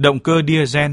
Động cơ diesel.